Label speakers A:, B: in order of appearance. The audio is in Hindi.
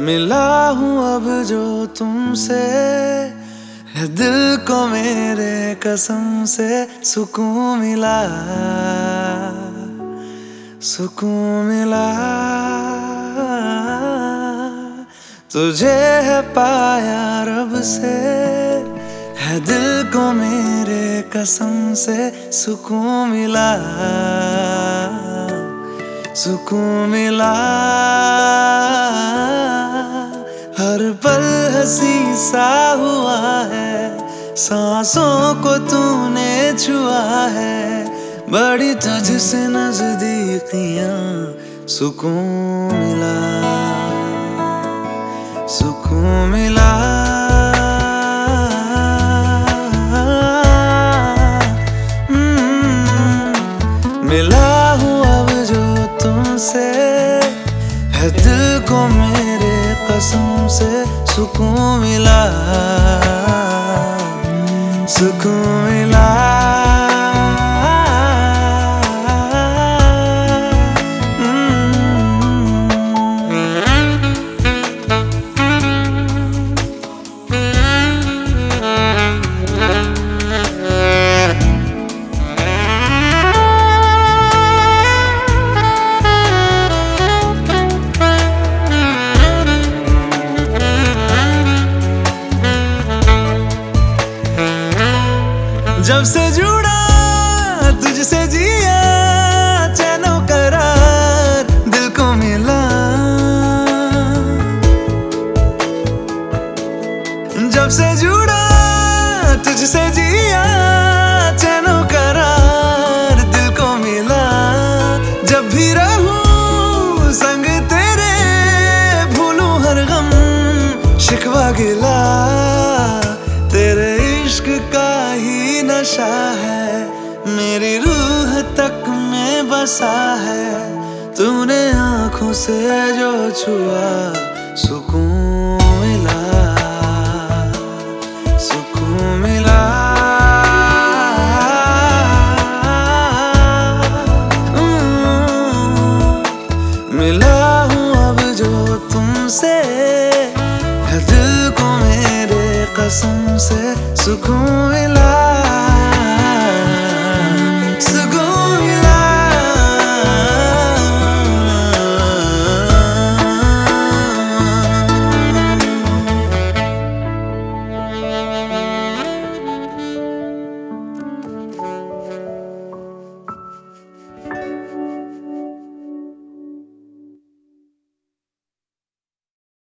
A: मिला हूँ अब जो तुमसे दिल को मेरे कसम से सुकून मिला। सुकून मिला। तुझे है पाया रब से, है दिल को मेरे कसम से सुकून मिला। सुकून मिला। हर पल हसी सा हुआ है। सांसों को तूने छुआ है। बड़ी तुझसे नजदीकियाँ सुकून मिला। सुकून मिला। हम्म, मिला हूँ अब जो तुमसे। है दिल को मेरे कसम से सुकून मिला सुकून जब से जुड़ा तुझसे जिया चैनो करार दिल को मिला। जब से जुड़ा तुझसे जिया नशा है मेरी रूह तक में बसा है। तूने आँखों से जो छुआ सुकून मिला सुकून मिला। हम्म, मिला हूँ अब जो तुमसे दिल को मेरे कसम से सुकून